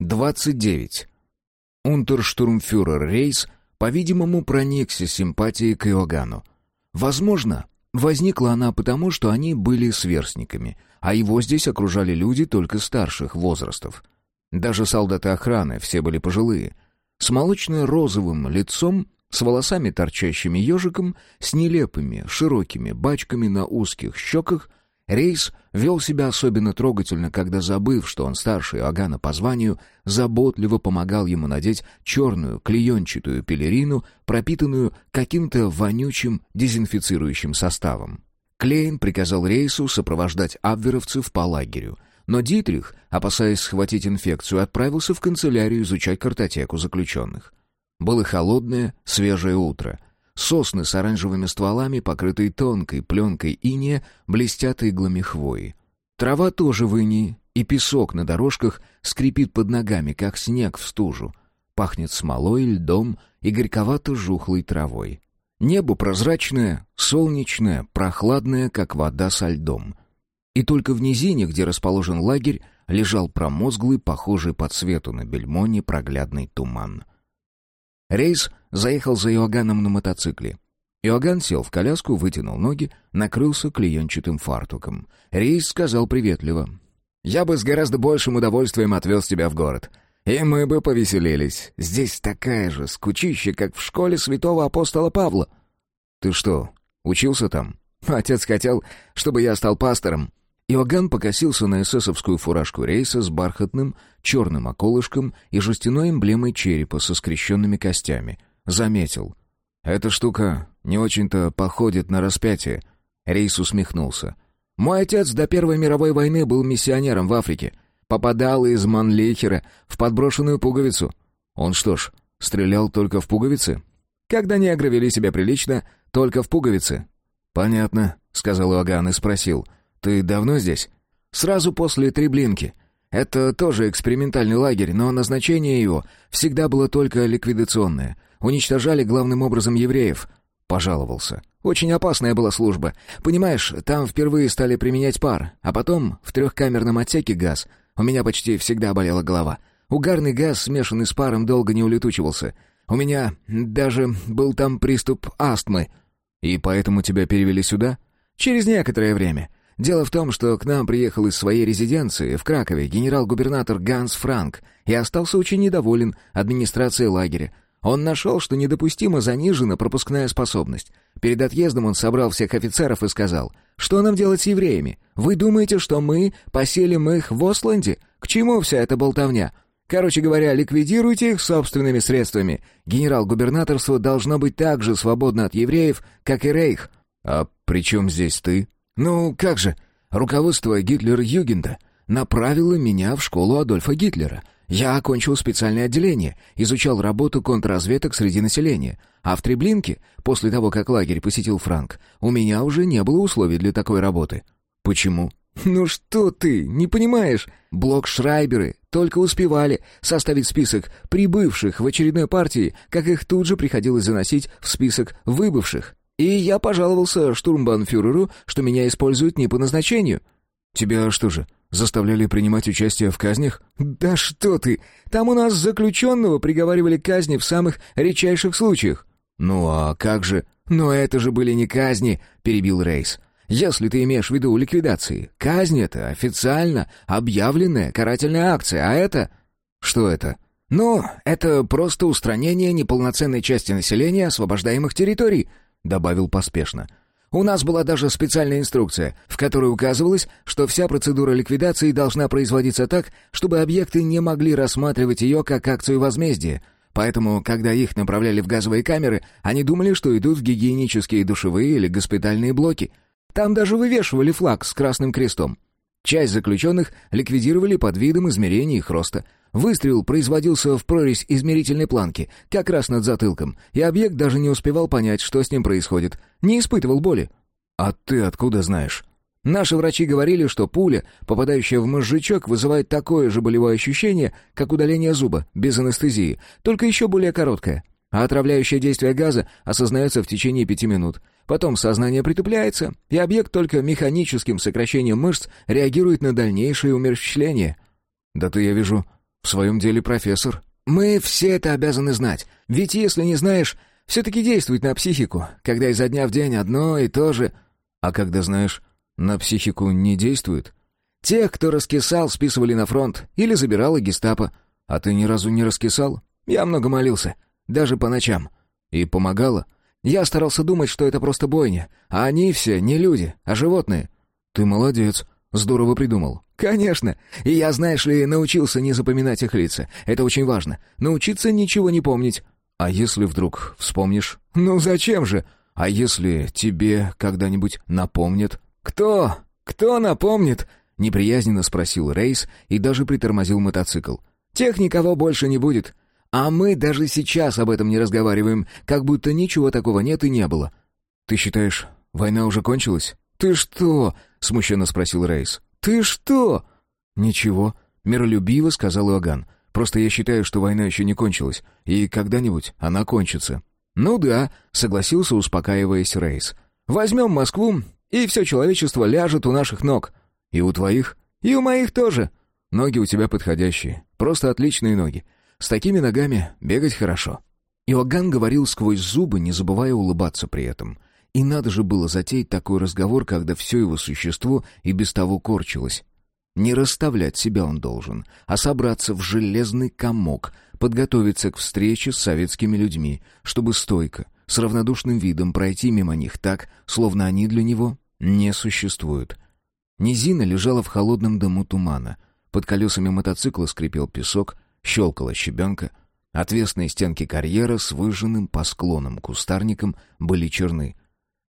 29. Унтерштурмфюрер Рейс, по-видимому, проникся симпатией к Иоганну. Возможно, возникла она потому, что они были сверстниками, а его здесь окружали люди только старших возрастов. Даже солдаты охраны, все были пожилые. С молочно-розовым лицом, с волосами торчащими ежиком, с нелепыми, широкими бачками на узких щеках Рейс вел себя особенно трогательно, когда, забыв, что он старше Иоганна по званию, заботливо помогал ему надеть черную клеенчатую пелерину, пропитанную каким-то вонючим дезинфицирующим составом. Клейн приказал Рейсу сопровождать абверовцев по лагерю, но Дитрих, опасаясь схватить инфекцию, отправился в канцелярию изучать картотеку заключенных. Было холодное, свежее утро — Сосны с оранжевыми стволами, покрытые тонкой пленкой иния, блестят иглами хвои. Трава тоже в инии, и песок на дорожках скрипит под ногами, как снег в стужу. Пахнет смолой, льдом и горьковато-жухлой травой. Небо прозрачное, солнечное, прохладное, как вода со льдом. И только в низине, где расположен лагерь, лежал промозглый, похожий по цвету на бельмо непроглядный туман. Рейс заехал за Иоганном на мотоцикле. Иоганн сел в коляску, вытянул ноги, накрылся клеенчатым фартуком. Рейс сказал приветливо. «Я бы с гораздо большим удовольствием отвез тебя в город. И мы бы повеселились. Здесь такая же скучища, как в школе святого апостола Павла». «Ты что, учился там?» «Отец хотел, чтобы я стал пастором». Иоганн покосился на эсэсовскую фуражку рейса с бархатным черным околышком и жестяной эмблемой черепа со скрещенными костями. Заметил. «Эта штука не очень-то походит на распятие». Рейс усмехнулся. «Мой отец до Первой мировой войны был миссионером в Африке. Попадал из Манлихера в подброшенную пуговицу. Он что ж, стрелял только в пуговицы? Когда негры вели себя прилично, только в пуговицы». «Понятно», — сказал Иоганн и спросил — ты давно здесь? Сразу после Треблинки. Это тоже экспериментальный лагерь, но назначение его всегда было только ликвидационное. Уничтожали главным образом евреев. Пожаловался. Очень опасная была служба. Понимаешь, там впервые стали применять пар, а потом в трехкамерном отсеке газ. У меня почти всегда болела голова. Угарный газ, смешанный с паром, долго не улетучивался. У меня даже был там приступ астмы. И поэтому тебя перевели сюда? Через некоторое время. Дело в том, что к нам приехал из своей резиденции в Кракове генерал-губернатор Ганс Франк и остался очень недоволен администрацией лагеря. Он нашел, что недопустимо занижена пропускная способность. Перед отъездом он собрал всех офицеров и сказал, «Что нам делать с евреями? Вы думаете, что мы поселим их в Осланде? К чему вся эта болтовня?» Короче говоря, ликвидируйте их собственными средствами. Генерал-губернаторство должно быть так же свободно от евреев, как и Рейх. А при чем здесь ты? «Ну, как же, руководство Гитлер-Югенда направило меня в школу Адольфа Гитлера. Я окончил специальное отделение, изучал работу контрразведок среди населения. А в Треблинке, после того, как лагерь посетил Франк, у меня уже не было условий для такой работы». «Почему?» «Ну что ты, не понимаешь? Блок Шрайберы только успевали составить список прибывших в очередной партии, как их тут же приходилось заносить в список выбывших. И я пожаловался штурмбанфюреру, что меня используют не по назначению. Тебя что же, заставляли принимать участие в казнях? Да что ты! Там у нас заключенного приговаривали к казни в самых редчайших случаях. Ну а как же? Но это же были не казни, перебил Рейс. Если ты имеешь в виду ликвидации, казнь это официально объявленная карательная акция, а это... Что это? Ну, это просто устранение неполноценной части населения освобождаемых территорий, — добавил поспешно. «У нас была даже специальная инструкция, в которой указывалось, что вся процедура ликвидации должна производиться так, чтобы объекты не могли рассматривать ее как акцию возмездия. Поэтому, когда их направляли в газовые камеры, они думали, что идут в гигиенические душевые или госпитальные блоки. Там даже вывешивали флаг с красным крестом. Часть заключенных ликвидировали под видом измерения их роста — Выстрел производился в прорезь измерительной планки, как раз над затылком, и объект даже не успевал понять, что с ним происходит. Не испытывал боли. «А ты откуда знаешь?» Наши врачи говорили, что пуля, попадающая в мозжечок, вызывает такое же болевое ощущение, как удаление зуба, без анестезии, только еще более короткое. А отравляющее действие газа осознается в течение пяти минут. Потом сознание притупляется, и объект только механическим сокращением мышц реагирует на дальнейшее умерщвление. «Да ты, я вижу, в своем деле профессор». «Мы все это обязаны знать. Ведь если не знаешь, все-таки действует на психику, когда изо дня в день одно и то же...» «А когда знаешь, на психику не действует?» «Тех, кто раскисал, списывали на фронт или забирала гестапо. А ты ни разу не раскисал?» «Я много молился, даже по ночам». «И помогало?» «Я старался думать, что это просто бойня, а они все не люди, а животные». «Ты молодец, здорово придумал». «Конечно. И я, знаешь ли, научился не запоминать их лица. Это очень важно. Научиться ничего не помнить». «А если вдруг вспомнишь?» «Ну зачем же? А если тебе когда-нибудь напомнят?» «Кто? Кто напомнит?» — неприязненно спросил Рейс и даже притормозил мотоцикл. «Тех никого больше не будет. А мы даже сейчас об этом не разговариваем, как будто ничего такого нет и не было». «Ты считаешь, война уже кончилась?» «Ты что?» — смущенно спросил Рейс. «Ты что?» «Ничего», — миролюбиво сказал Иоганн. «Просто я считаю, что война еще не кончилась, и когда-нибудь она кончится». «Ну да», — согласился, успокаиваясь Рейс. «Возьмем Москву, и все человечество ляжет у наших ног». «И у твоих?» «И у моих тоже». «Ноги у тебя подходящие, просто отличные ноги. С такими ногами бегать хорошо». Иоганн говорил сквозь зубы, не забывая улыбаться при этом. И надо же было затеять такой разговор, когда все его существо и без того корчилось. Не расставлять себя он должен, а собраться в железный комок, подготовиться к встрече с советскими людьми, чтобы стойко, с равнодушным видом пройти мимо них так, словно они для него не существуют. Низина лежала в холодном дыму тумана. Под колесами мотоцикла скрипел песок, щелкала щебенка. Отвесные стенки карьера с выжженным по склонам кустарником были черны.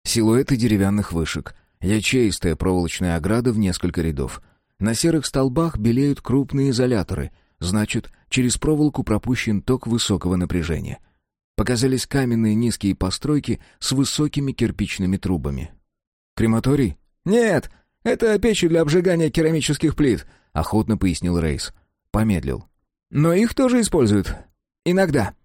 Силуэты деревянных вышек, ячеистая проволочная ограда в несколько рядов. На серых столбах белеют крупные изоляторы, значит, через проволоку пропущен ток высокого напряжения. Показались каменные низкие постройки с высокими кирпичными трубами. «Крематорий?» «Нет, это печи для обжигания керамических плит», — охотно пояснил Рейс. Помедлил. «Но их тоже используют. Иногда».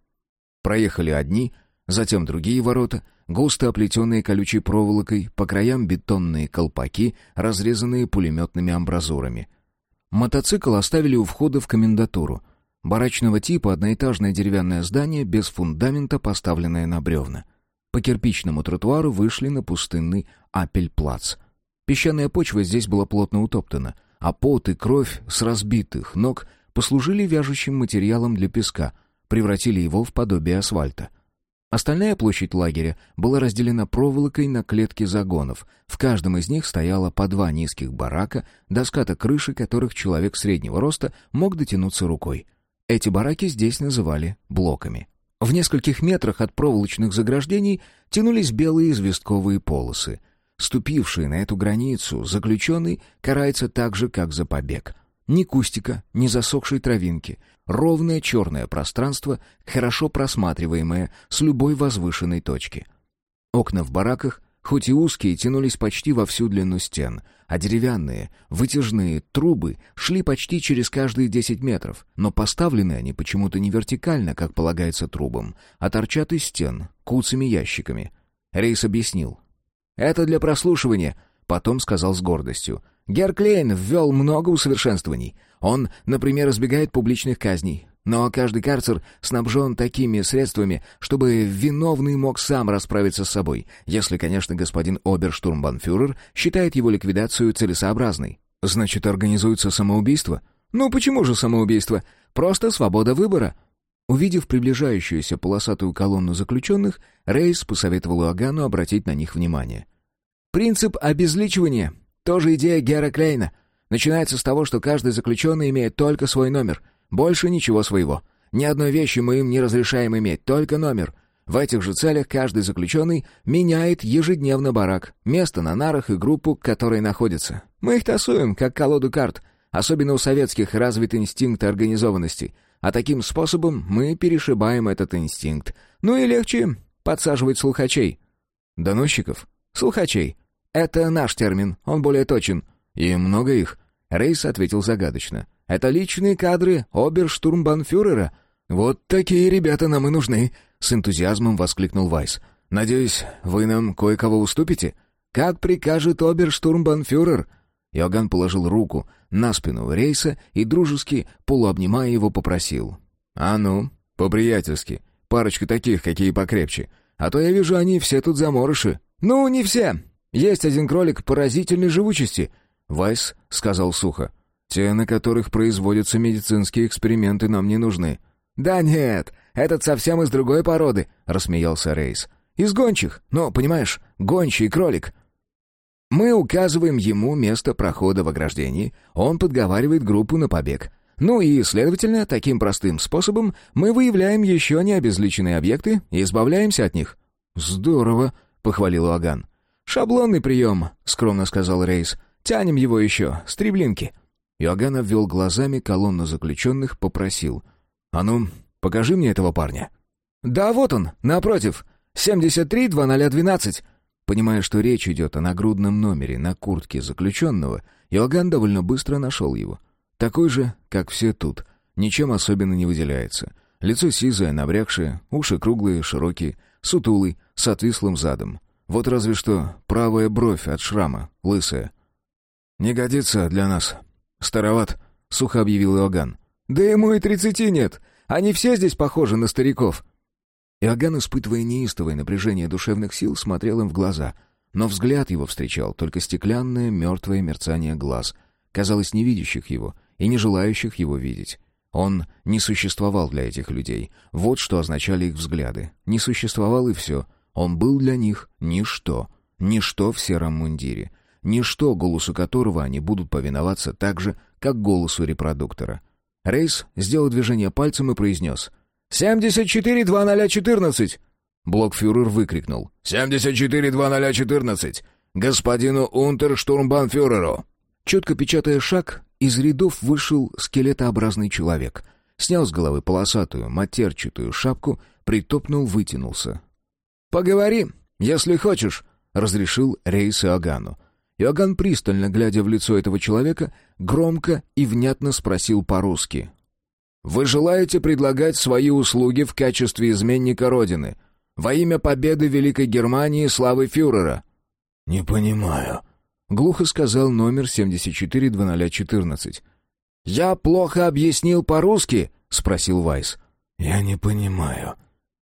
Проехали одни, затем другие ворота, густо оплетенные колючей проволокой, по краям бетонные колпаки, разрезанные пулеметными амбразурами. Мотоцикл оставили у входа в комендатуру. Барачного типа одноэтажное деревянное здание без фундамента, поставленное на бревна. По кирпичному тротуару вышли на пустынный Апельплац. Песчаная почва здесь была плотно утоптана, а пот и кровь с разбитых ног послужили вяжущим материалом для песка, превратили его в подобие асфальта. Остальная площадь лагеря была разделена проволокой на клетки загонов. В каждом из них стояло по два низких барака, доската крыши которых человек среднего роста мог дотянуться рукой. Эти бараки здесь называли блоками. В нескольких метрах от проволочных заграждений тянулись белые известковые полосы. Ступивший на эту границу заключенный карается так же, как за побег. Ни кустика, ни засохшей травинки — Ровное черное пространство, хорошо просматриваемое с любой возвышенной точки. Окна в бараках, хоть и узкие, тянулись почти во всю длину стен, а деревянные, вытяжные трубы шли почти через каждые десять метров, но поставлены они почему-то не вертикально, как полагается трубам, а торчат из стен, куцами ящиками. Рейс объяснил. «Это для прослушивания», — потом сказал с гордостью. Герклейн ввел много усовершенствований. Он, например, избегает публичных казней. Но каждый карцер снабжен такими средствами, чтобы виновный мог сам расправиться с собой, если, конечно, господин оберштурмбанфюрер считает его ликвидацию целесообразной. Значит, организуется самоубийство? Ну почему же самоубийство? Просто свобода выбора. Увидев приближающуюся полосатую колонну заключенных, Рейс посоветовал Агану обратить на них внимание. «Принцип обезличивания тоже идея Гера Клейна. Начинается с того, что каждый заключенный имеет только свой номер. Больше ничего своего. Ни одной вещи мы им не разрешаем иметь, только номер. В этих же целях каждый заключенный меняет ежедневно барак, место на нарах и группу, к которой находится. Мы их тасуем, как колоду карт. Особенно у советских развит инстинкт организованности. А таким способом мы перешибаем этот инстинкт. Ну и легче подсаживать слухачей. Доносчиков? Слухачей. «Это наш термин, он более точен». «И много их?» Рейс ответил загадочно. «Это личные кадры оберштурмбанфюрера. Вот такие ребята нам и нужны», — с энтузиазмом воскликнул Вайс. «Надеюсь, вы нам кое-кого уступите?» «Как прикажет оберштурмбанфюрер?» Иоганн положил руку на спину Рейса и, дружески, полуобнимая его, попросил. «А ну, по-приятельски, парочка таких, какие покрепче. А то я вижу, они все тут заморыши». «Ну, не все. Есть один кролик поразительной живучести», — Вайс сказал сухо. «Те, на которых производятся медицинские эксперименты, нам не нужны». «Да нет, этот совсем из другой породы», — рассмеялся Рейс. «Из гончих. Но, понимаешь, гончий кролик. Мы указываем ему место прохода в ограждении, он подговаривает группу на побег. Ну и, следовательно, таким простым способом мы выявляем еще не обезличенные объекты и избавляемся от них». «Здорово», — похвалил Аган. «Шаблонный прием», — скромно сказал Рейс. «Тянем его еще, с триблинки». Иоганн обвел глазами колонну заключенных, попросил. «А ну, покажи мне этого парня». «Да вот он, напротив. 73-2012. Понимая, что речь идет о нагрудном номере на куртке заключенного, Иоганн довольно быстро нашел его. Такой же, как все тут, ничем особенно не выделяется. Лицо сизое, набрякшее, уши круглые, широкие, сутулый, с отвислым задом. Вот разве что правая бровь от шрама, лысая. «Не годится для нас. Староват», — сухо объявил Иоганн. «Да ему и тридцати нет. Они все здесь похожи на стариков». Иоганн, испытывая неистовое напряжение душевных сил, смотрел им в глаза, но взгляд его встречал только стеклянное мертвое мерцание глаз, казалось, не видящих его и не желающих его видеть. Он не существовал для этих людей. Вот что означали их взгляды. Не существовал и все. Он был для них ничто. Ничто в сером мундире. Ничто, голосу которого они будут повиноваться так же, как голосу репродуктора. Рейс сделал движение пальцем и произнес — «Семьдесят четыре два ноля четырнадцать!» Блокфюрер выкрикнул. «Семьдесят четыре два ноля четырнадцать! Господину унтерштурмбанфюреру!» Четко печатая шаг, из рядов вышел скелетообразный человек. Снял с головы полосатую, матерчатую шапку, притопнул, вытянулся. «Поговори, если хочешь», — разрешил Рейс Иоганну. Иоганн, пристально глядя в лицо этого человека, громко и внятно спросил по-русски. Вы желаете предлагать свои услуги в качестве изменника Родины во имя победы Великой Германии и славы фюрера?» «Не понимаю», — глухо сказал номер 742014. «Я плохо объяснил по-русски?» — спросил Вайс. «Я не понимаю».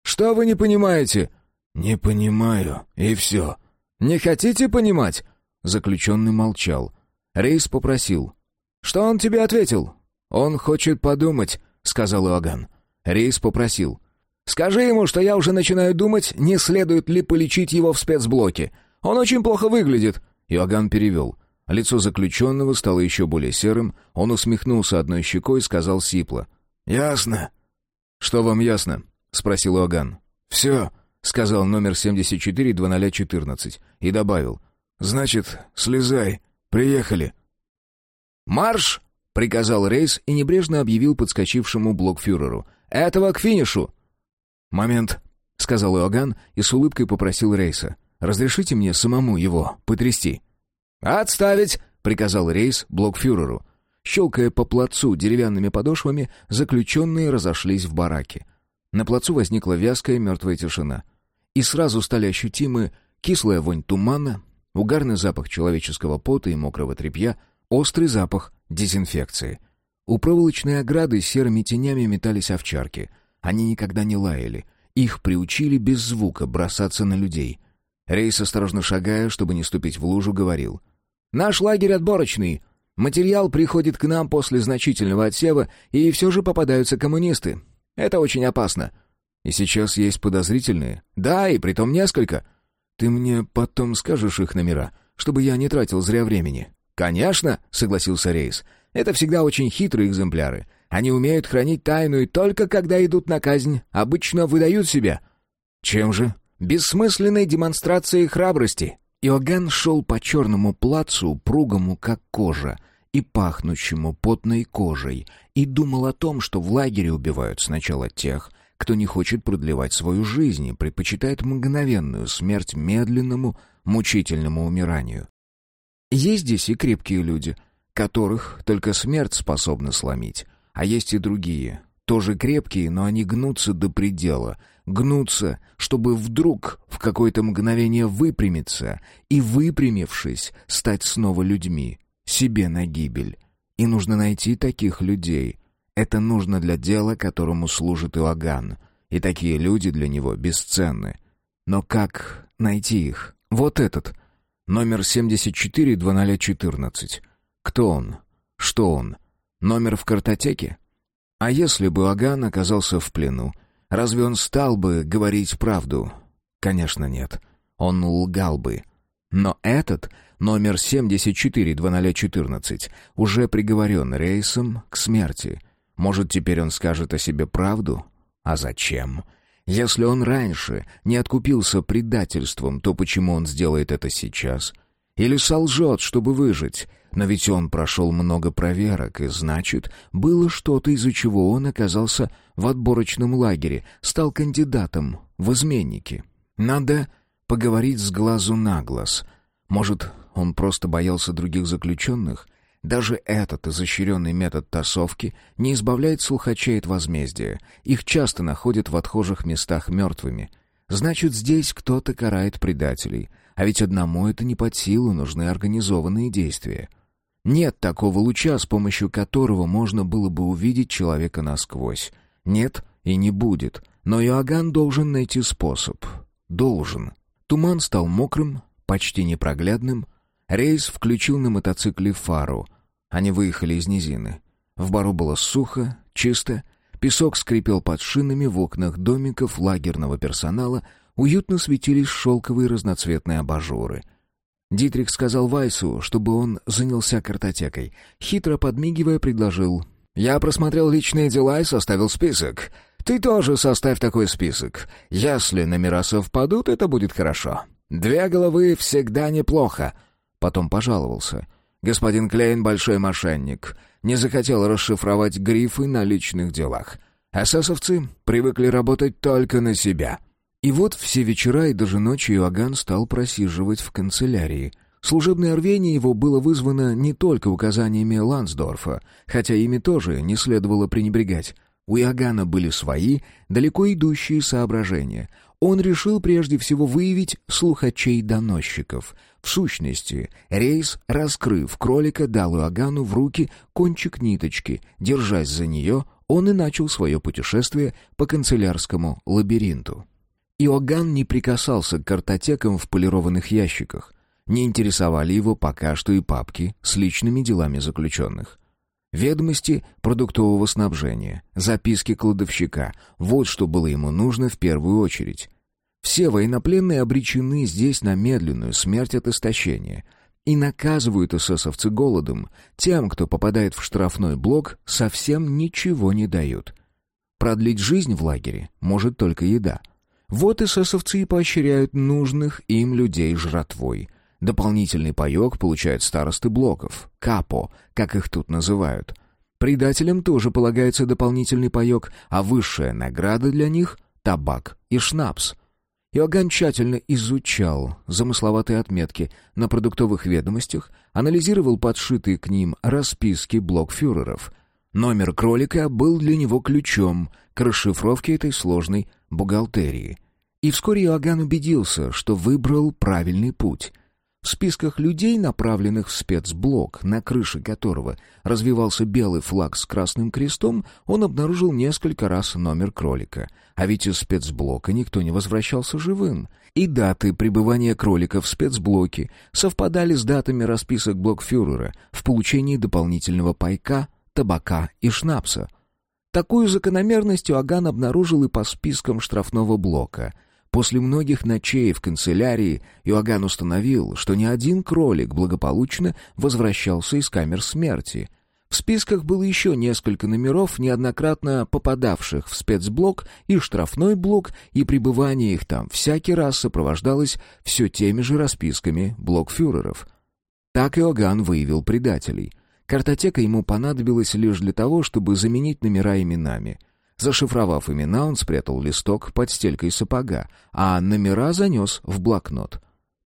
«Что вы не понимаете?» «Не понимаю, и все». «Не хотите понимать?» Заключенный молчал. Рейс попросил. «Что он тебе ответил?» «Он хочет подумать», — сказал Иоганн. Рейс попросил. «Скажи ему, что я уже начинаю думать, не следует ли полечить его в спецблоке. Он очень плохо выглядит». Иоганн перевел. Лицо заключенного стало еще более серым, он усмехнулся одной щекой и сказал сипло. «Ясно». «Что вам ясно?» — спросил Иоганн. «Все», — сказал номер 74-2014 и добавил. «Значит, слезай. Приехали». «Марш!» приказал Рейс и небрежно объявил подскочившему блокфюреру. «Этого к финишу!» «Момент», — сказал Иоганн и с улыбкой попросил Рейса. «Разрешите мне самому его потрясти?» «Отставить!» — приказал Рейс блокфюреру. Щелкая по плацу деревянными подошвами, заключенные разошлись в бараке. На плацу возникла вязкая мертвая тишина. И сразу стали ощутимы кислая вонь тумана, угарный запах человеческого пота и мокрого тряпья, острый запах дезинфекции. У проволочной ограды серыми тенями метались овчарки. Они никогда не лаяли. Их приучили без звука бросаться на людей. Рейс, осторожно шагая, чтобы не ступить в лужу, говорил. «Наш лагерь отборочный. Материал приходит к нам после значительного отсева, и все же попадаются коммунисты. Это очень опасно». «И сейчас есть подозрительные?» «Да, и притом несколько». «Ты мне потом скажешь их номера, чтобы я не тратил зря времени?» «Конечно», — согласился Рейс. «Это всегда очень хитрые экземпляры. Они умеют хранить тайну и только когда идут на казнь, обычно выдают себя». «Чем же?» «Бессмысленной демонстрацией храбрости». Иоганн шел по черному плацу, упругому как кожа, и пахнущему потной кожей, и думал о том, что в лагере убивают сначала тех, кто не хочет продлевать свою жизнь и предпочитает мгновенную смерть медленному, мучительному умиранию. Есть здесь и крепкие люди, которых только смерть способна сломить, а есть и другие, тоже крепкие, но они гнутся до предела, гнутся, чтобы вдруг в какое-то мгновение выпрямиться и, выпрямившись, стать снова людьми, себе на гибель. И нужно найти таких людей. Это нужно для дела, которому служит Иоганн. И такие люди для него бесценны. Но как найти их? Вот этот. Номер 74-0014. Кто он? Что он? Номер в картотеке? А если бы Иоганн оказался в плену, разве он стал бы говорить правду? Конечно, нет. Он лгал бы. Но этот, номер 74-0014, уже приговорен рейсом к смерти. Может, теперь он скажет о себе правду? А зачем? Если он раньше не откупился предательством, то почему он сделает это сейчас? Или солжет, чтобы выжить? Но ведь он прошел много проверок, и значит, было что-то, из-за чего он оказался в отборочном лагере, стал кандидатом в изменники. Надо поговорить с глазу на глаз. Может, он просто боялся других заключенных? Даже этот изощренный метод тасовки не избавляет слухачей от возмездия. Их часто находят в отхожих местах мертвыми. Значит, здесь кто-то карает предателей. А ведь одному это не под силу, нужны организованные действия. Нет такого луча, с помощью которого можно было бы увидеть человека насквозь. Нет и не будет. Но Иоганн должен найти способ. Должен. Туман стал мокрым, почти непроглядным. Рейс включил на мотоцикле фару. Они выехали из низины. В бару было сухо, чисто. Песок скрипел под шинами в окнах домиков лагерного персонала. Уютно светились шелковые разноцветные абажуры. Дитрих сказал Вайсу, чтобы он занялся картотекой. Хитро подмигивая, предложил. «Я просмотрел личные дела и составил список. Ты тоже составь такой список. Если номера совпадут, это будет хорошо. Две головы всегда неплохо. Потом пожаловался. Господин Клейн большой мошенник. Не захотел расшифровать грифы на личных делах. Эсэсовцы привыкли работать только на себя. И вот все вечера и даже ночи Иоганн стал просиживать в канцелярии. Служебное рвение его было вызвано не только указаниями Лансдорфа, хотя ими тоже не следовало пренебрегать. У Иоганна были свои, далеко идущие соображения. Он решил прежде всего выявить слухачей-доносчиков. В сущности, рейс, раскрыв кролика, дал Иоганну в руки кончик ниточки. Держась за нее, он и начал свое путешествие по канцелярскому лабиринту. Иоганн не прикасался к картотекам в полированных ящиках. Не интересовали его пока что и папки с личными делами заключенных. Ведомости продуктового снабжения, записки кладовщика — вот что было ему нужно в первую очередь. Все военнопленные обречены здесь на медленную смерть от истощения. И наказывают эсэсовцы голодом. Тем, кто попадает в штрафной блок, совсем ничего не дают. Продлить жизнь в лагере может только еда. Вот эсэсовцы и поощряют нужных им людей жратвой — Дополнительный паёк получают старосты блоков, капо, как их тут называют. Предателям тоже полагается дополнительный паёк, а высшая награда для них — табак и шнапс. Иоганн тщательно изучал замысловатые отметки на продуктовых ведомостях, анализировал подшитые к ним расписки блокфюреров. Номер кролика был для него ключом к расшифровке этой сложной бухгалтерии. И вскоре Иоганн убедился, что выбрал правильный путь — в списках людей, направленных в спецблок, на крыше которого развивался белый флаг с красным крестом, он обнаружил несколько раз номер кролика. А ведь из спецблока никто не возвращался живым. И даты пребывания кролика в спецблоке совпадали с датами расписок блокфюрера в получении дополнительного пайка, табака и шнапса. Такую закономерность Иоганн обнаружил и по спискам штрафного блока — После многих ночей в канцелярии Иоганн установил, что ни один кролик благополучно возвращался из камер смерти. В списках было еще несколько номеров, неоднократно попадавших в спецблок и штрафной блок, и пребывание их там всякий раз сопровождалось все теми же расписками блокфюреров. Так Иоганн выявил предателей. Картотека ему понадобилась лишь для того, чтобы заменить номера именами — Зашифровав имена, он спрятал листок под стелькой сапога, а номера занес в блокнот.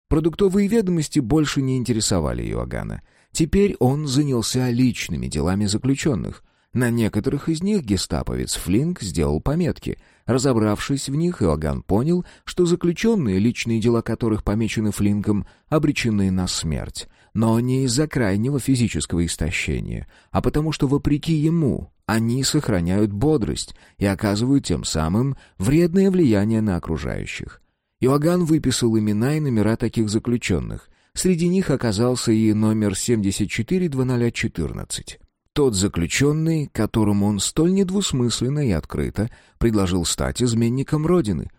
Продуктовые ведомости больше не интересовали Иоганна. Теперь он занялся личными делами заключенных. На некоторых из них гестаповец Флинк сделал пометки. Разобравшись в них, Иоганн понял, что заключенные, личные дела которых помечены Флинком, обречены на смерть. Но не из-за крайнего физического истощения, а потому что, вопреки ему, они сохраняют бодрость и оказывают тем самым вредное влияние на окружающих. Иоганн выписал имена и номера таких заключенных. Среди них оказался и номер 74-0014. Тот заключенный, которому он столь недвусмысленно и открыто предложил стать изменником Родины.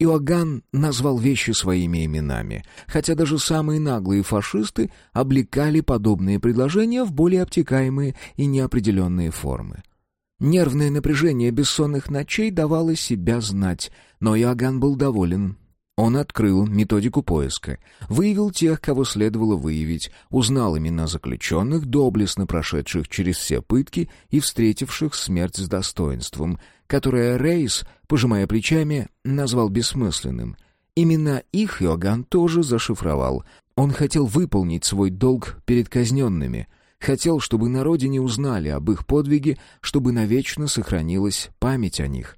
Иоганн назвал вещи своими именами, хотя даже самые наглые фашисты облекали подобные предложения в более обтекаемые и неопределенные формы. Нервное напряжение бессонных ночей давало себя знать, но Иоганн был доволен он открыл методику поиска, выявил тех, кого следовало выявить, узнал имена заключенных, доблестно прошедших через все пытки и встретивших смерть с достоинством, которое Рейс, пожимая плечами, назвал бессмысленным. Имена их Иоганн тоже зашифровал. Он хотел выполнить свой долг перед казненными — хотел, чтобы на родине узнали об их подвиге, чтобы навечно сохранилась память о них.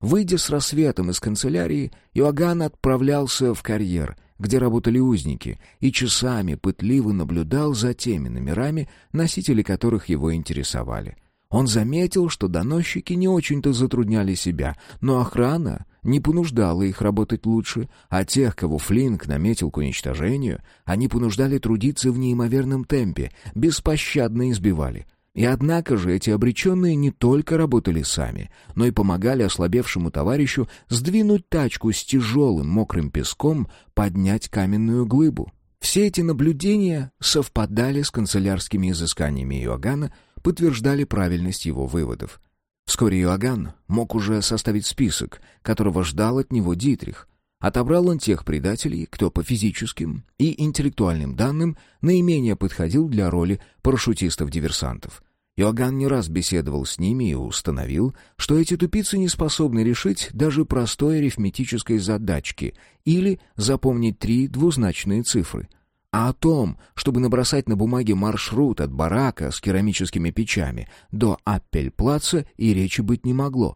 Выйдя с рассветом из канцелярии, Иоганн отправлялся в карьер, где работали узники, и часами пытливо наблюдал за теми номерами, носители которых его интересовали. Он заметил, что доносчики не очень-то затрудняли себя, но охрана не понуждала их работать лучше, а тех, кого Флинк наметил к уничтожению, они понуждали трудиться в неимоверном темпе, беспощадно избивали. И однако же эти обреченные не только работали сами, но и помогали ослабевшему товарищу сдвинуть тачку с тяжелым мокрым песком, поднять каменную глыбу. Все эти наблюдения совпадали с канцелярскими изысканиями Иоганна, подтверждали правильность его выводов. Вскоре Иоганн мог уже составить список, которого ждал от него Дитрих — Отобрал он тех предателей, кто по физическим и интеллектуальным данным наименее подходил для роли парашютистов-диверсантов. Иоганн не раз беседовал с ними и установил, что эти тупицы не способны решить даже простой арифметической задачки или запомнить три двузначные цифры. А о том, чтобы набросать на бумаге маршрут от барака с керамическими печами до Аппельплаца и речи быть не могло.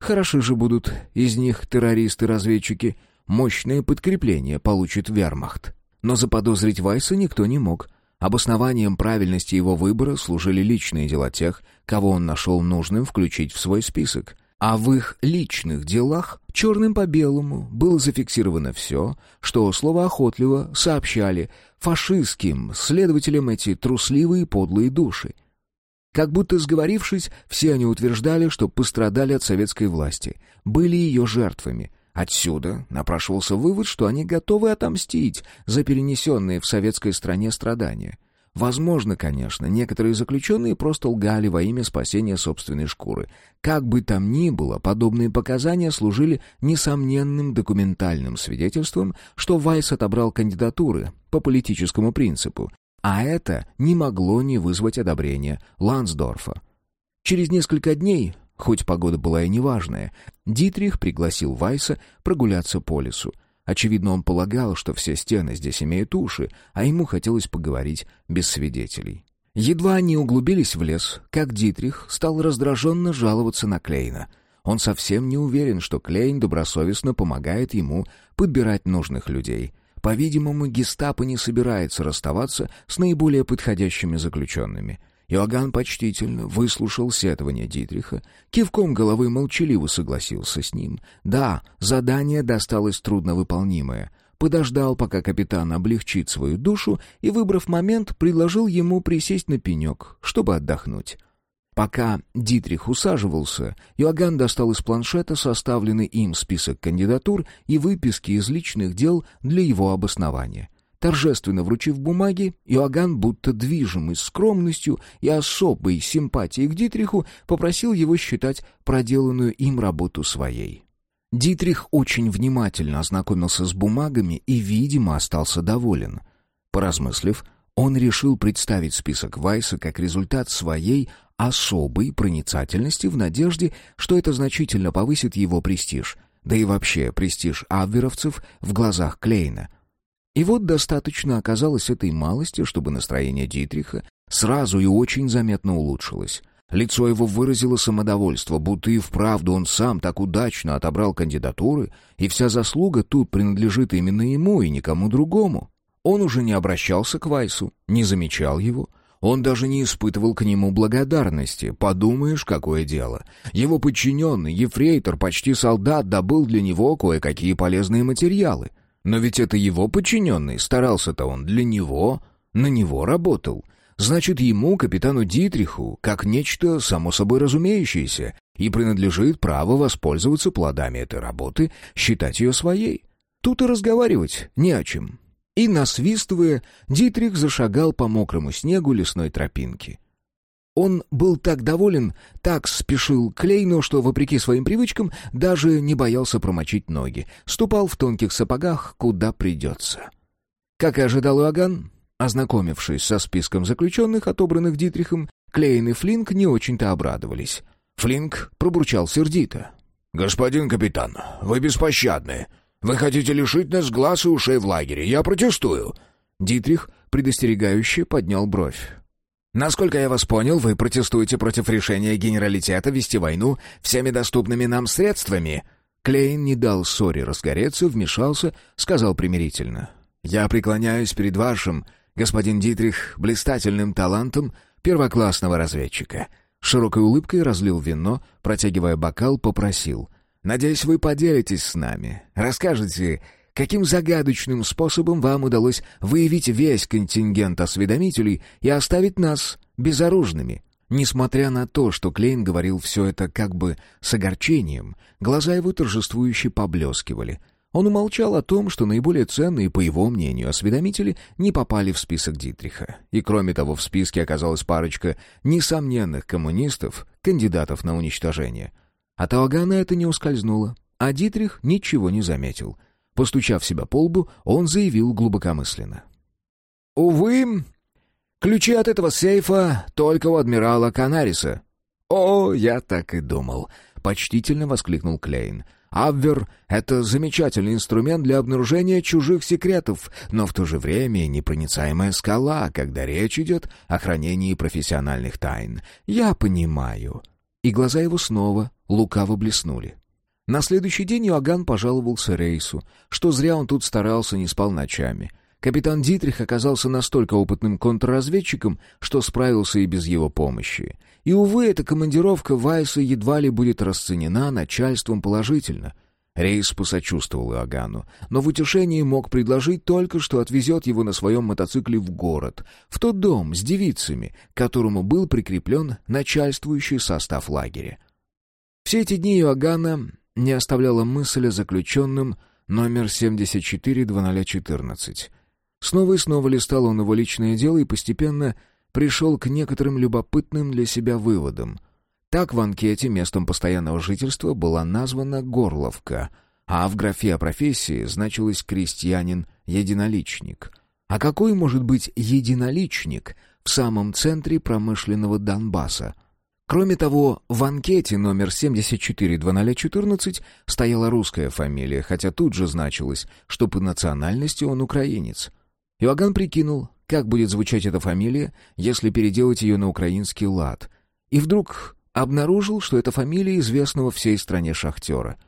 Хороши же будут из них террористы-разведчики — мощное подкрепление получит вермахт. Но заподозрить Вайса никто не мог. Обоснованием правильности его выбора служили личные дела тех, кого он нашел нужным включить в свой список. А в их личных делах, черным по белому, было зафиксировано все, что слово охотливо сообщали фашистским следователям эти трусливые подлые души. Как будто сговорившись, все они утверждали, что пострадали от советской власти, были ее жертвами, Отсюда напрашивался вывод, что они готовы отомстить за перенесенные в советской стране страдания. Возможно, конечно, некоторые заключенные просто лгали во имя спасения собственной шкуры. Как бы там ни было, подобные показания служили несомненным документальным свидетельством, что Вайс отобрал кандидатуры по политическому принципу, а это не могло не вызвать одобрения Лансдорфа. Через несколько дней Хоть погода была и неважная, Дитрих пригласил Вайса прогуляться по лесу. Очевидно, он полагал, что все стены здесь имеют уши, а ему хотелось поговорить без свидетелей. Едва они углубились в лес, как Дитрих стал раздраженно жаловаться на Клейна. Он совсем не уверен, что Клейн добросовестно помогает ему подбирать нужных людей. По-видимому, гестапо не собирается расставаться с наиболее подходящими заключенными — Иоганн почтительно выслушал сетование Дитриха, кивком головы молчаливо согласился с ним. Да, задание досталось трудновыполнимое. Подождал, пока капитан облегчит свою душу, и, выбрав момент, предложил ему присесть на пенек, чтобы отдохнуть. Пока Дитрих усаживался, Иоганн достал из планшета составленный им список кандидатур и выписки из личных дел для его обоснования. Торжественно вручив бумаги, Иоганн, будто движимый скромностью и особой симпатией к Дитриху, попросил его считать проделанную им работу своей. Дитрих очень внимательно ознакомился с бумагами и, видимо, остался доволен. Поразмыслив, он решил представить список Вайса как результат своей особой проницательности в надежде, что это значительно повысит его престиж, да и вообще престиж абверовцев в глазах Клейна — и вот достаточно оказалось этой малости, чтобы настроение Дитриха сразу и очень заметно улучшилось. Лицо его выразило самодовольство, будто и вправду он сам так удачно отобрал кандидатуры, и вся заслуга тут принадлежит именно ему и никому другому. Он уже не обращался к Вайсу, не замечал его. Он даже не испытывал к нему благодарности. Подумаешь, какое дело. Его подчиненный, ефрейтор, почти солдат, добыл для него кое-какие полезные материалы. Но ведь это его подчиненный, старался-то он для него, на него работал. Значит, ему, капитану Дитриху, как нечто само собой разумеющееся, и принадлежит право воспользоваться плодами этой работы, считать ее своей. Тут и разговаривать не о чем. И, насвистывая, Дитрих зашагал по мокрому снегу лесной тропинки. Он был так доволен, так спешил к Лейну, что, вопреки своим привычкам, даже не боялся промочить ноги, ступал в тонких сапогах, куда придется. Как и ожидал Иоганн, ознакомившись со списком заключенных, отобранных Дитрихом, Клейн и Флинк не очень-то обрадовались. Флинк пробурчал сердито. «Господин капитан, вы беспощадны. Вы хотите лишить нас глаз и ушей в лагере. Я протестую». Дитрих предостерегающе поднял бровь. «Насколько я вас понял, вы протестуете против решения генералитета вести войну всеми доступными нам средствами». Клейн не дал ссоре разгореться, вмешался, сказал примирительно. «Я преклоняюсь перед вашим, господин Дитрих, блистательным талантом первоклассного разведчика». Широкой улыбкой разлил вино, протягивая бокал, попросил. «Надеюсь, вы поделитесь с нами. Расскажете, каким загадочным способом вам удалось выявить весь контингент осведомителей и оставить нас безоружными?» Несмотря на то, что Клейн говорил все это как бы с огорчением, глаза его торжествующе поблескивали — он умолчал о том, что наиболее ценные, по его мнению, осведомители не попали в список Дитриха. И кроме того, в списке оказалась парочка несомненных коммунистов, кандидатов на уничтожение. От Алагана это не ускользнуло, а Дитрих ничего не заметил. Постучав себя по лбу, он заявил глубокомысленно. «Увы, ключи от этого сейфа только у адмирала Канариса». «О, я так и думал», — почтительно воскликнул Клейн. Абвер — это замечательный инструмент для обнаружения чужих секретов, но в то же время непроницаемая скала, когда речь идет о хранении профессиональных тайн. Я понимаю». И глаза его снова лукаво блеснули. На следующий день Иоганн пожаловался Рейсу, что зря он тут старался, не спал ночами. Капитан Дитрих оказался настолько опытным контрразведчиком, что справился и без его помощи. И, увы, эта командировка Вайса едва ли будет расценена начальством положительно. Рейс посочувствовал Иоганну, но в утешении мог предложить только, что отвезет его на своем мотоцикле в город, в тот дом с девицами, к которому был прикреплен начальствующий состав лагеря. Все эти дни Иоганна не оставляла мысль о заключенном номер 74-2014. Снова и снова листал он его личное дело и постепенно пришел к некоторым любопытным для себя выводам. Так в анкете местом постоянного жительства была названа Горловка, а в графе о профессии значилось «крестьянин-единоличник». А какой может быть единоличник в самом центре промышленного Донбасса? Кроме того, в анкете номер 74-2014 стояла русская фамилия, хотя тут же значилось, что по национальности он украинец. Иоганн прикинул, как будет звучать эта фамилия, если переделать ее на украинский лад. И вдруг обнаружил, что это фамилия известного всей стране шахтера.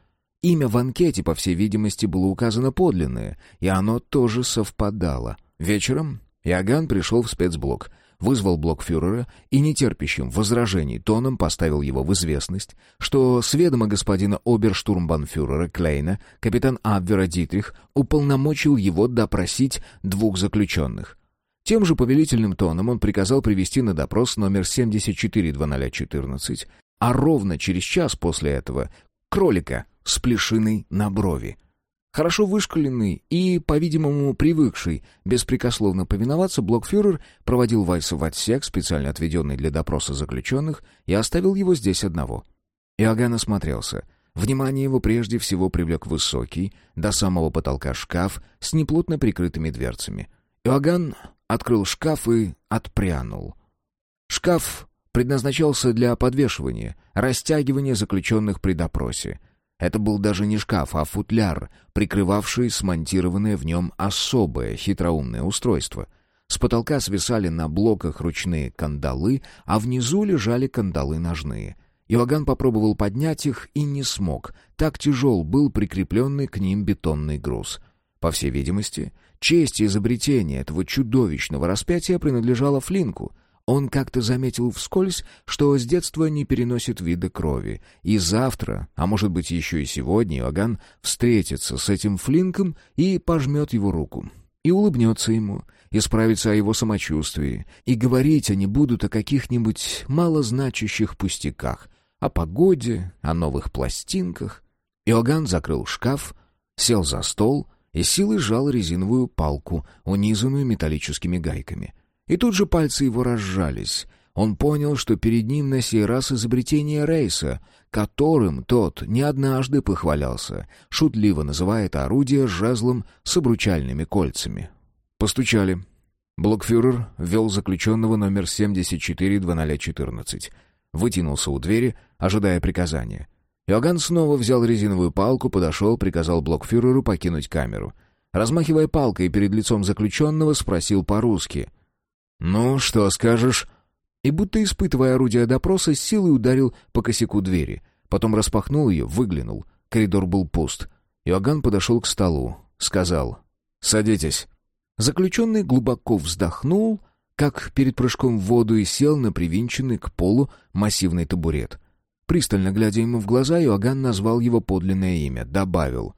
Имя в анкете, по всей видимости, было указано подлинное, и оно тоже совпадало. Вечером Иоганн пришел в спецблок — вызвал блокфюрера и нетерпящим возражений тоном поставил его в известность, что с ведома господина оберштурмбанфюрера Клейна капитан Абвера Дитрих уполномочил его допросить двух заключенных. Тем же повелительным тоном он приказал привести на допрос номер 74-2014, а ровно через час после этого — кролика с плешиной на брови — Хорошо вышкаленный и, по-видимому, привыкший беспрекословно повиноваться, блокфюрер проводил Вайса в отсек, специально отведенный для допроса заключенных, и оставил его здесь одного. Иоганн осмотрелся. Внимание его прежде всего привлек высокий, до самого потолка шкаф с неплотно прикрытыми дверцами. Иоганн открыл шкаф и отпрянул. Шкаф предназначался для подвешивания, растягивания заключенных при допросе. Это был даже не шкаф, а футляр, прикрывавший смонтированное в нем особое хитроумное устройство. С потолка свисали на блоках ручные кандалы, а внизу лежали кандалы ножные. Иоганн попробовал поднять их и не смог. Так тяжел был прикрепленный к ним бетонный груз. По всей видимости, Честь изобретения этого чудовищного распятия принадлежала Флинку. Он как-то заметил вскользь, что с детства не переносит вида крови, и завтра, а может быть еще и сегодня, Иоганн встретится с этим Флинком и пожмет его руку, и улыбнется ему, и справится о его самочувствии, и говорить они будут о каких-нибудь малозначащих пустяках, о погоде, о новых пластинках. Иоганн закрыл шкаф, сел за стол и силой сжал резиновую палку, унизанную металлическими гайками — и тут же пальцы его разжались. Он понял, что перед ним на сей раз изобретение Рейса, которым тот не однажды похвалялся, шутливо называет орудие жезлом с обручальными кольцами. Постучали. Блокфюрер ввел заключенного номер 74-0014. Вытянулся у двери, ожидая приказания. Иоганн снова взял резиновую палку, подошел, приказал блокфюреру покинуть камеру. Размахивая палкой перед лицом заключенного, спросил по-русски — «Ну, что скажешь?» И будто испытывая орудие допроса, силой ударил по косяку двери. Потом распахнул ее, выглянул. Коридор был пуст. Иоганн подошел к столу. Сказал «Садитесь». Заключенный глубоко вздохнул, как перед прыжком в воду, и сел на привинченный к полу массивный табурет. Пристально глядя ему в глаза, Иоганн назвал его подлинное имя, добавил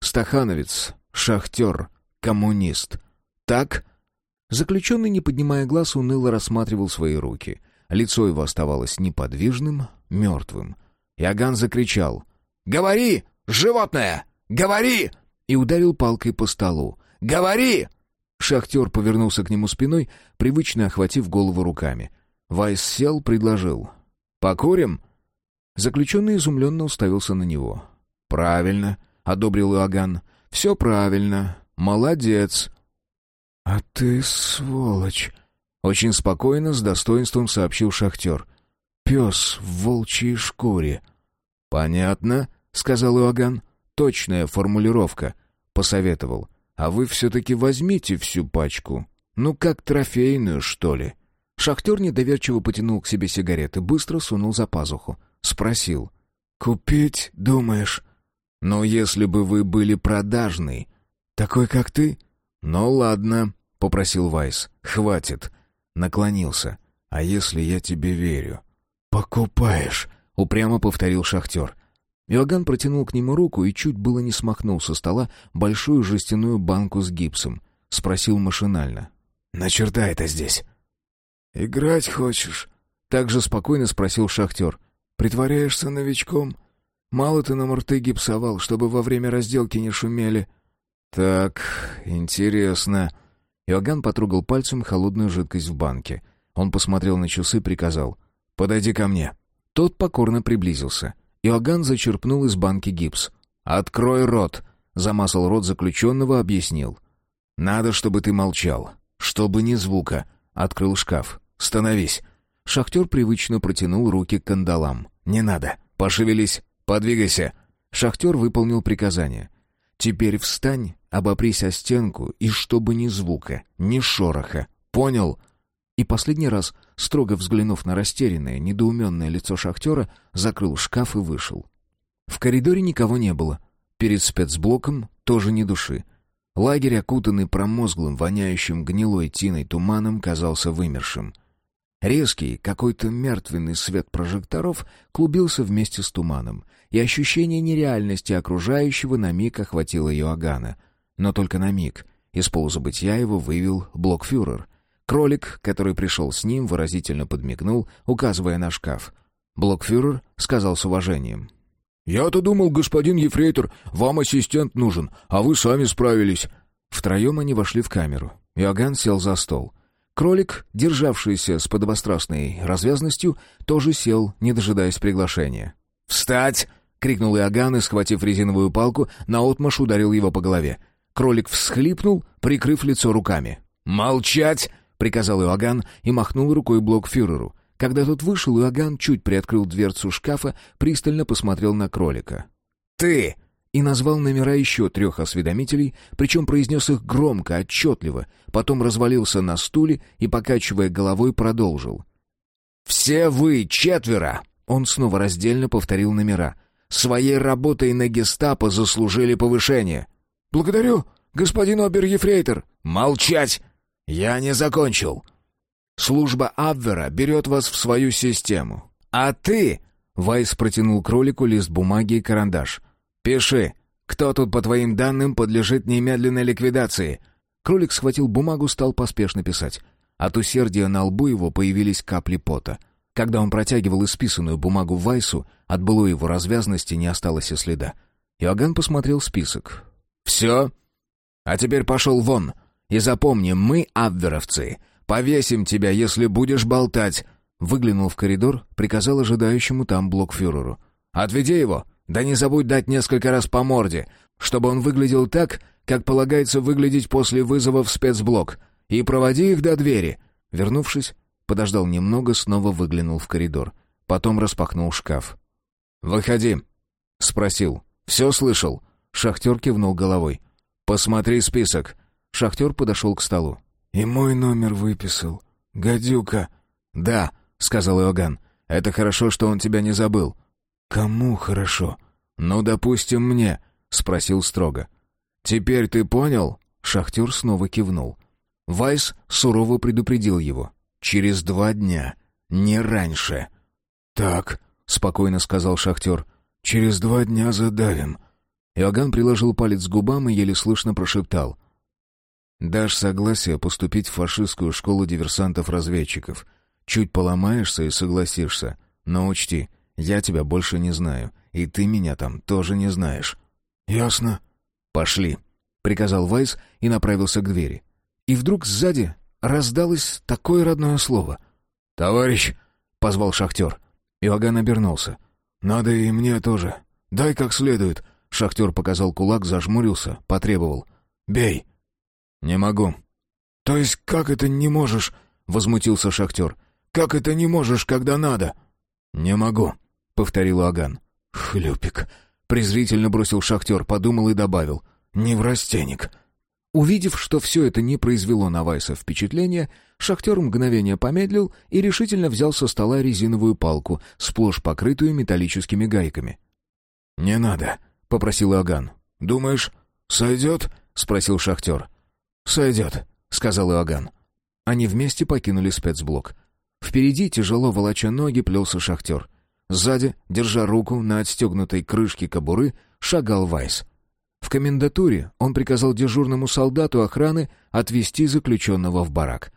«Стахановец, шахтер, коммунист». «Так?» Заключенный, не поднимая глаз, уныло рассматривал свои руки. Лицо его оставалось неподвижным, мертвым. Иоганн закричал «Говори, животное! Говори!» и ударил палкой по столу. «Говори!» Шахтер повернулся к нему спиной, привычно охватив голову руками. Вайс сел, предложил. «Покурим?» Заключенный изумленно уставился на него. «Правильно», — одобрил Иоганн. «Все правильно. Молодец. «А ты сволочь!» — очень спокойно, с достоинством сообщил шахтер. «Пес в волчьей шкуре». «Понятно», — сказал Иоганн. «Точная формулировка», — посоветовал. «А вы все-таки возьмите всю пачку. Ну, как трофейную, что ли?» Шахтер недоверчиво потянул к себе сигареты, быстро сунул за пазуху. Спросил. «Купить, думаешь?» «Но если бы вы были продажный...» «Такой, как ты?» «Ну ладно», — попросил Вайс. «Хватит». Наклонился. «А если я тебе верю?» «Покупаешь», — упрямо повторил шахтер. Иоганн протянул к нему руку и чуть было не смахнул со стола большую жестяную банку с гипсом. Спросил машинально. «На черта это здесь?» «Играть хочешь?» Так же спокойно спросил шахтер. «Притворяешься новичком? Мало ты нам рты гипсовал, чтобы во время разделки не шумели». «Так, интересно». Иоганн потрогал пальцем холодную жидкость в банке. Он посмотрел на часы, приказал. «Подойди ко мне». Тот покорно приблизился. Иоганн зачерпнул из банки гипс. «Открой рот!» Замасал рот заключенного, объяснил. «Надо, чтобы ты молчал. Чтобы ни звука». Открыл шкаф. «Становись». Шахтер привычно протянул руки к кандалам. «Не надо. Пошевелись. Подвигайся». Шахтер выполнил приказание. «Теперь встань Обопрись о стенку, и чтобы ни звука, ни шороха. Понял?» И последний раз, строго взглянув на растерянное, недоуменное лицо шахтера, закрыл шкаф и вышел. В коридоре никого не было. Перед спецблоком тоже ни души. Лагерь, окутанный промозглым, воняющим гнилой тиной туманом, казался вымершим. Резкий, какой-то мертвенный свет прожекторов клубился вместе с туманом, и ощущение нереальности окружающего на миг охватило Иоганна — но только на миг. Из полузабытия его вывел блокфюрер. Кролик, который пришел с ним, выразительно подмигнул, указывая на шкаф. Блокфюрер сказал с уважением. «Я-то думал, господин Ефрейтор, вам ассистент нужен, а вы сами справились». Втроем они вошли в камеру. Иоганн сел за стол. Кролик, державшийся с подобострастной развязностью, тоже сел, не дожидаясь приглашения. «Встать!» — крикнул Иоганн и, схватив резиновую палку, наотмашь ударил его по голове. Кролик всхлипнул, прикрыв лицо руками. «Молчать!» — приказал Иоганн и махнул рукой блокфюреру. Когда тот вышел, Иоганн чуть приоткрыл дверцу шкафа, пристально посмотрел на кролика. «Ты!» и назвал номера еще трех осведомителей, причем произнес их громко, отчетливо, потом развалился на стуле и, покачивая головой, продолжил. «Все вы, четверо!» Он снова раздельно повторил номера. «Своей работой на гестапо заслужили повышение. «Благодарю», господин обер-ефрейтор!» «Молчать! Я не закончил!» «Служба Абвера берет вас в свою систему. А ты...» Вайс протянул кролику лист бумаги и карандаш. «Пиши, кто тут, по твоим данным, подлежит немедленной ликвидации?» Кролик схватил бумагу, стал поспешно писать. От усердия на лбу его появились капли пота. Когда он протягивал исписанную бумагу Вайсу, от былой его развязности не осталось и следа. Иоганн посмотрел список. «Все? А теперь пошел вон. И запомни, мы, абверовцы, повесим тебя, если будешь болтать!» Выглянул в коридор, приказал ожидающему там блокфюреру. «Отведи его! Да не забудь дать несколько раз по морде, чтобы он выглядел так, как полагается выглядеть после вызова в спецблок и проводи их до двери». Вернувшись, подождал немного, снова выглянул в коридор. Потом распахнул шкаф. «Выходи», — спросил. «Все слышал?» Шахтер кивнул головой. «Посмотри список». Шахтер подошел к столу. «И мой номер выписал. Гадюка». «Да», — сказал Иоганн. «Это хорошо, что он тебя не забыл». «Кому хорошо?» «Ну, допустим, мне», — спросил строго. «Теперь ты понял?» Шахтер снова кивнул. Вайс сурово предупредил его. «Через два дня. Не раньше». «Так», — спокойно сказал шахтер. «Через два дня задавим». Иоганн приложил палец к губам и еле слышно прошептал. «Дашь согласие поступить в фашистскую школу диверсантов-разведчиков. Чуть поломаешься и согласишься. Но учти, я тебя больше не знаю, и ты меня там тоже не знаешь». «Ясно». «Пошли», — приказал Вайс и направился к двери. И вдруг сзади раздалось такое родное слово. «Товарищ!» — позвал шахтер. Иоганн обернулся. «Надо и мне тоже. Дай как следует». Шахтер показал кулак, зажмурился, потребовал. «Бей». «Не могу». «То есть как это не можешь?» — возмутился шахтер. «Как это не можешь, когда надо?» «Не могу», — повторил Аган. «Хлюпик», — презрительно бросил шахтер, подумал и добавил. «Неврастенник». Увидев, что все это не произвело на Вайса впечатления, шахтер мгновение помедлил и решительно взял со стола резиновую палку, сплошь покрытую металлическими гайками. «Не надо», — попросил Иоганн. «Думаешь, сойдет?» — спросил шахтер. «Сойдет», — сказал Иоганн. Они вместе покинули спецблок. Впереди, тяжело волоча ноги, плелся шахтер. Сзади, держа руку на отстегнутой крышке кобуры, шагал Вайс — в комендатуре он приказал дежурному солдату охраны отвезти заключенного в барак.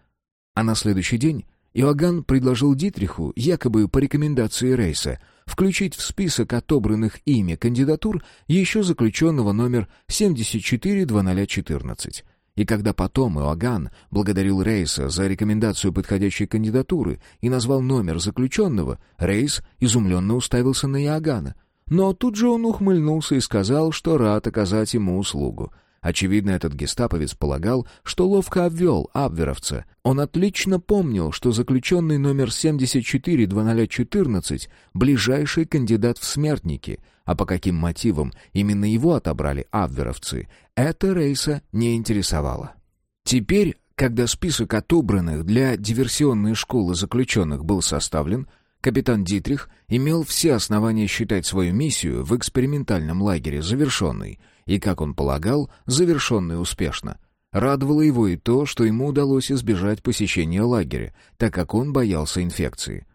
А на следующий день Иоганн предложил Дитриху, якобы по рекомендации Рейса, включить в список отобранных ими кандидатур еще заключенного номер 742014. И когда потом Иоганн благодарил Рейса за рекомендацию подходящей кандидатуры и назвал номер заключенного, Рейс изумленно уставился на Иоганна — но тут же он ухмыльнулся и сказал, что рад оказать ему услугу. Очевидно, этот гестаповец полагал, что ловко обвел абверовца. Он отлично помнил, что заключенный номер 74-2014 — ближайший кандидат в смертники, а по каким мотивам именно его отобрали абверовцы, это Рейса не интересовало. Теперь, когда список отобранных для диверсионной школы заключенных был составлен, Капитан Дитрих имел все основания считать свою миссию в экспериментальном лагере завершенной, и, как он полагал, завершенной успешно. Радовало его и то, что ему удалось избежать посещения лагеря, так как он боялся инфекции.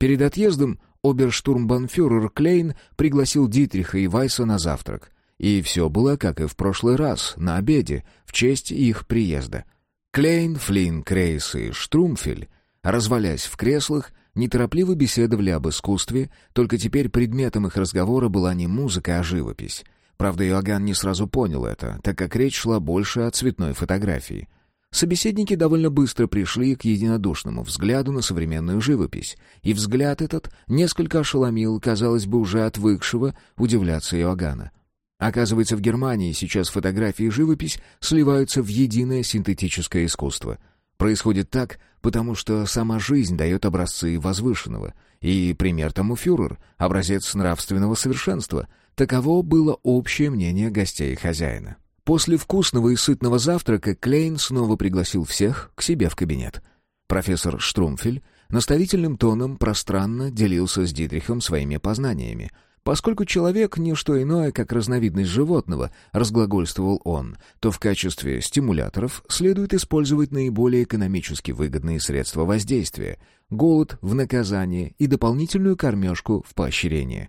Перед отъездом оберштурмбанфюрер Клейн пригласил Дитриха и Вайса на завтрак. И все было, как и в прошлый раз, на обеде, в честь их приезда. Клейн, Флинн, Крейс и Штрумфель, развалясь в креслах, неторопливо беседовали об искусстве, только теперь предметом их разговора была не музыка, а живопись. Правда, Иоганн не сразу понял это, так как речь шла больше о цветной фотографии. Собеседники довольно быстро пришли к единодушному взгляду на современную живопись, и взгляд этот несколько ошеломил, казалось бы, уже отвыкшего удивляться Иоганна. Оказывается, в Германии сейчас фотографии и живопись сливаются в единое синтетическое искусство — Происходит так, потому что сама жизнь дает образцы возвышенного, и пример тому фюрер, образец нравственного совершенства. Таково было общее мнение гостей хозяина. После вкусного и сытного завтрака Клейн снова пригласил всех к себе в кабинет. Профессор Штрумфель наставительным тоном пространно делился с Дитрихом своими познаниями. Поскольку человек — не что иное, как разновидность животного, разглагольствовал он, то в качестве стимуляторов следует использовать наиболее экономически выгодные средства воздействия — голод в наказание и дополнительную кормежку в поощрение.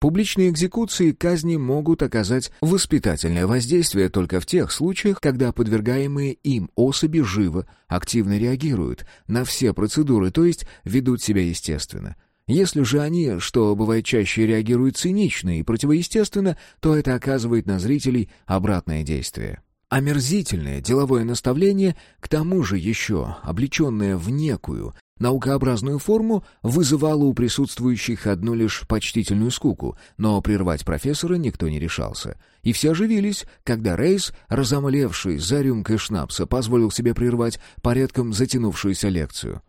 Публичные экзекуции и казни могут оказать воспитательное воздействие только в тех случаях, когда подвергаемые им особи живо, активно реагируют на все процедуры, то есть ведут себя естественно — если же они, что бывает чаще, реагируют цинично и противоестественно, то это оказывает на зрителей обратное действие. Омерзительное деловое наставление, к тому же еще облеченное в некую наукообразную форму, вызывало у присутствующих одну лишь почтительную скуку, но прервать профессора никто не решался. И все оживились, когда Рейс, разомлевший за рюмкой шнапса, позволил себе прервать порядком затянувшуюся лекцию.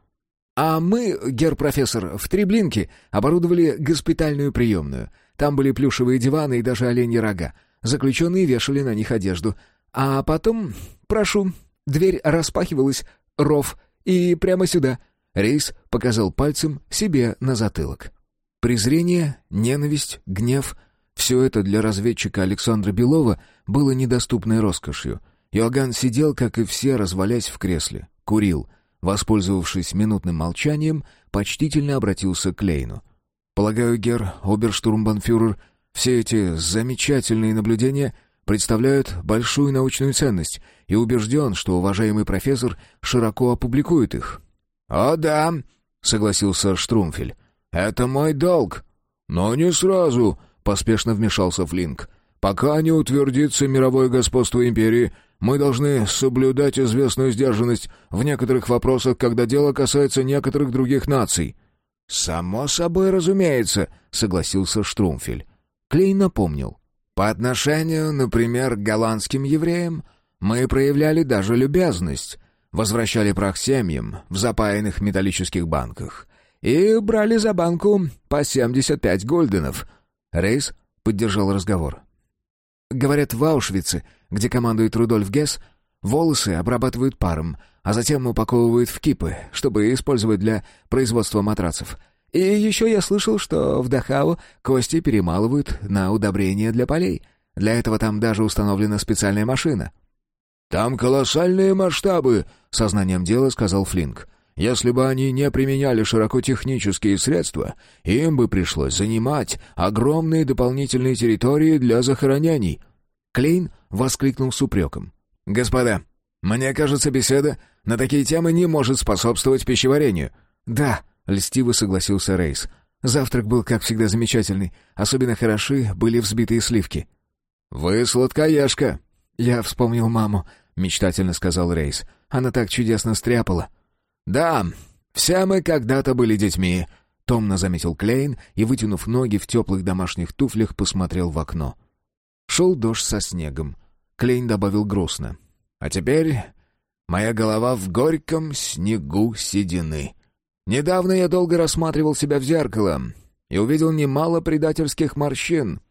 А мы, гер-профессор, в Треблинке оборудовали госпитальную приемную. Там были плюшевые диваны и даже оленьи рога. Заключенные вешали на них одежду. А потом, прошу, дверь распахивалась, ров, и прямо сюда. Рейс показал пальцем себе на затылок. Презрение, ненависть, гнев — все это для разведчика Александра Белова было недоступной роскошью. Иоганн сидел, как и все, развалясь в кресле, курил — Воспользовавшись минутным молчанием, почтительно обратился к Лейну. «Полагаю, гер, оберштурмбанфюрер, все эти замечательные наблюдения представляют большую научную ценность и убежден, что уважаемый профессор широко опубликует их». «О да», — согласился Штрумфель, — «это мой долг». «Но не сразу», — поспешно вмешался Флинк. «Пока не утвердится мировое господство империи, мы должны соблюдать известную сдержанность в некоторых вопросах, когда дело касается некоторых других наций». «Само собой разумеется», — согласился Штрумфель. Клейн напомнил. «По отношению, например, к голландским евреям мы проявляли даже любезность, возвращали прах семьям в запаянных металлических банках и брали за банку по 75 гульденов». Рейс поддержал разговор. Говорят, в Аушвице, где командует Рудольф Гесс, волосы обрабатывают паром, а затем упаковывают в кипы, чтобы использовать для производства матрацев. И еще я слышал, что в Дахау кости перемалывают на удобрения для полей. Для этого там даже установлена специальная машина. «Там колоссальные масштабы», — сознанием дела сказал Флинк. «Если бы они не применяли широкотехнические средства, им бы пришлось занимать огромные дополнительные территории для захоронений». Клейн воскликнул с упреком. «Господа, мне кажется, беседа на такие темы не может способствовать пищеварению». «Да», — льстиво согласился Рейс. «Завтрак был, как всегда, замечательный. Особенно хороши были взбитые сливки». «Вы сладкоежка». «Я вспомнил маму», — мечтательно сказал Рейс. «Она так чудесно стряпала». «Да, все мы когда-то были детьми», — томно заметил Клейн и, вытянув ноги в теплых домашних туфлях, посмотрел в окно. Шел дождь со снегом. Клейн добавил грустно. «А теперь моя голова в горьком снегу седины. Недавно я долго рассматривал себя в зеркало и увидел немало предательских морщин».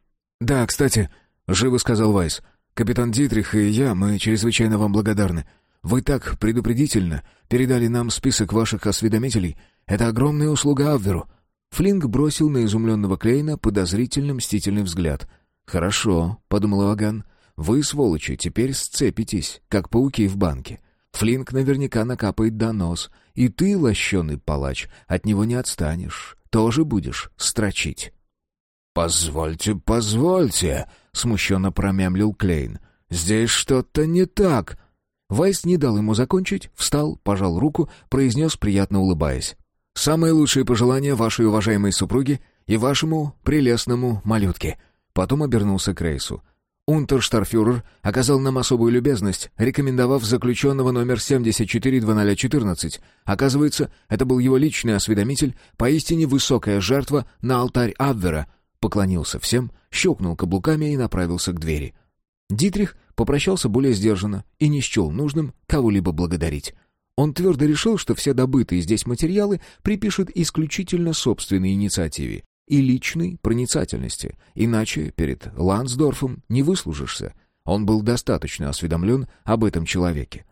«Да, кстати», — живо сказал Вайс, — «капитан Дитрих и я, мы чрезвычайно вам благодарны. Вы так предупредительно передали нам список ваших осведомителей. Это огромная услуга Абверу». Флинг бросил на изумленного Клейна подозрительно мстительный взгляд — «Хорошо», — подумал Ваган. «Вы, сволочи, теперь сцепитесь, как пауки в банке. Флинк наверняка накапает донос, и ты, лощеный палач, от него не отстанешь. Тоже будешь строчить». «Позвольте, позвольте», — смущенно промямлил Клейн. «Здесь что-то не так». Вайс не дал ему закончить, встал, пожал руку, произнес, приятно улыбаясь. «Самые лучшие пожелания вашей уважаемой супруге и вашему прелестному малютке». Потом обернулся к Рейсу. Унтерштарфюрер оказал нам особую любезность, рекомендовав заключенного номер 742014. Оказывается, это был его личный осведомитель, поистине высокая жертва на алтарь Абвера. Поклонился всем, щелкнул каблуками и направился к двери. Дитрих попрощался более сдержанно и не счел нужным кого-либо благодарить. Он твердо решил, что все добытые здесь материалы припишет исключительно собственной инициативе и личной проницательности, иначе перед Лансдорфом не выслужишься. Он был достаточно осведомлен об этом человеке.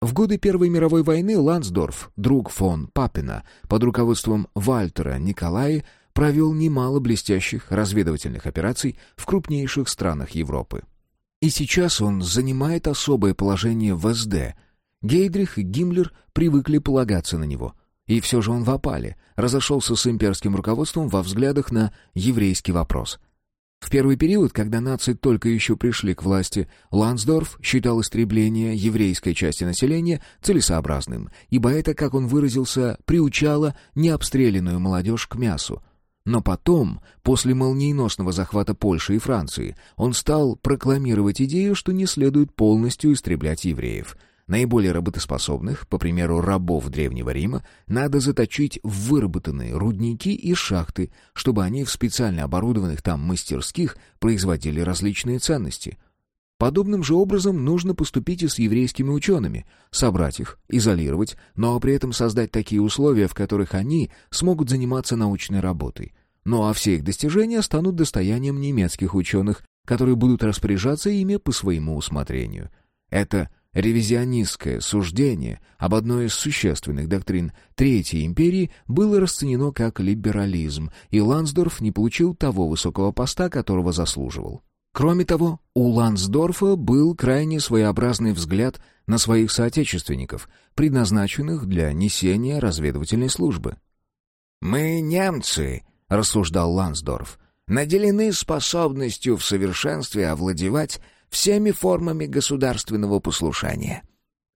В годы Первой мировой войны Лансдорф, друг фон Папина, под руководством Вальтера Николаи, провел немало блестящих разведывательных операций в крупнейших странах Европы. И сейчас он занимает особое положение в СД. Гейдрих и Гиммлер привыкли полагаться на него. И все же он в опале, разошелся с имперским руководством во взглядах на еврейский вопрос. В первый период, когда нации только еще пришли к власти, Лансдорф считал истребление еврейской части населения целесообразным, ибо это, как он выразился, приучало необстрелянную молодежь к мясу, но потом, после молниеносного захвата Польши и Франции, он стал прокламировать идею, что не следует полностью истреблять евреев. Наиболее работоспособных, по примеру рабов Древнего Рима, надо заточить в выработанные рудники и шахты, чтобы они в специально оборудованных там мастерских производили различные ценности — Подобным же образом нужно поступить и с еврейскими учеными, собрать их, изолировать, но при этом создать такие условия, в которых они смогут заниматься научной работой. Ну а все их достижения станут достоянием немецких ученых, которые будут распоряжаться ими по своему усмотрению. Это ревизионистское суждение об одной из существенных доктрин Третьей империи было расценено как либерализм, и Лансдорф не получил того высокого поста, которого заслуживал. Кроме того, у Лансдорфа был крайне своеобразный взгляд на своих соотечественников, предназначенных для несения разведывательной службы. «Мы немцы», — рассуждал Лансдорф, — «наделены способностью в совершенстве овладевать всеми формами государственного послушания.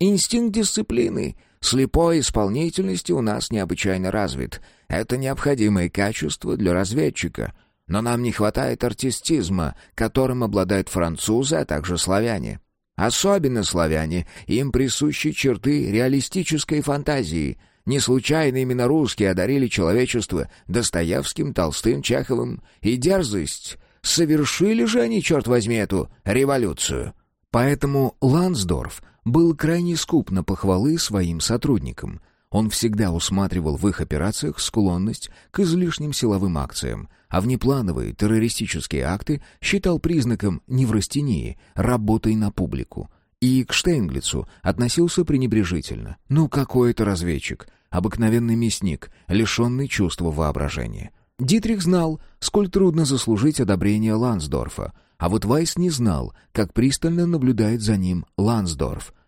Инстинкт дисциплины, слепой исполнительности у нас необычайно развит. Это необходимое качество для разведчика, но нам не хватает артистизма, которым обладают французы, а также славяне. Особенно славяне, им присущи черты реалистической фантазии. Не случайно именно русские одарили человечество Достоевским, Толстым, Чеховым. И дерзость. Совершили же они, черт возьми, эту революцию. Поэтому Лансдорф был крайне скуп на похвалы своим сотрудникам — он всегда усматривал в их операциях склонность к излишним силовым акциям, а внеплановые террористические акты считал признаком неврастении, работой на публику. И к Штейнглицу относился пренебрежительно. Ну, какой это разведчик? Обыкновенный мясник, лишенный чувства воображения. Дитрих знал, сколь трудно заслужить одобрение Лансдорфа, а вот Вайс не знал, как пристально наблюдает за ним Лансдорф —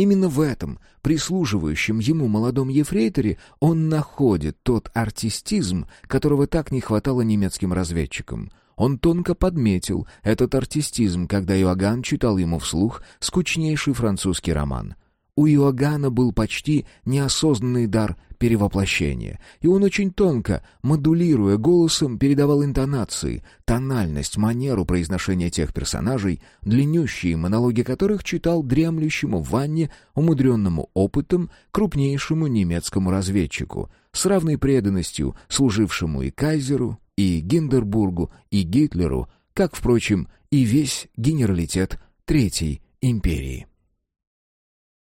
Именно в этом, прислуживающем ему молодом ефрейторе, он находит тот артистизм, которого так не хватало немецким разведчикам. Он тонко подметил этот артистизм, когда Иоганн читал ему вслух скучнейший французский роман. У Иоганна был почти неосознанный дар перевоплощения, и он очень тонко, модулируя голосом, передавал интонации, тональность, манеру произношения тех персонажей, длиннющие монологи которых читал дремлющему в ванне, умудренному опытом, крупнейшему немецкому разведчику, с равной преданностью служившему и Кайзеру, и Гиндербургу, и Гитлеру, как, впрочем, и весь генералитет Третьей империи.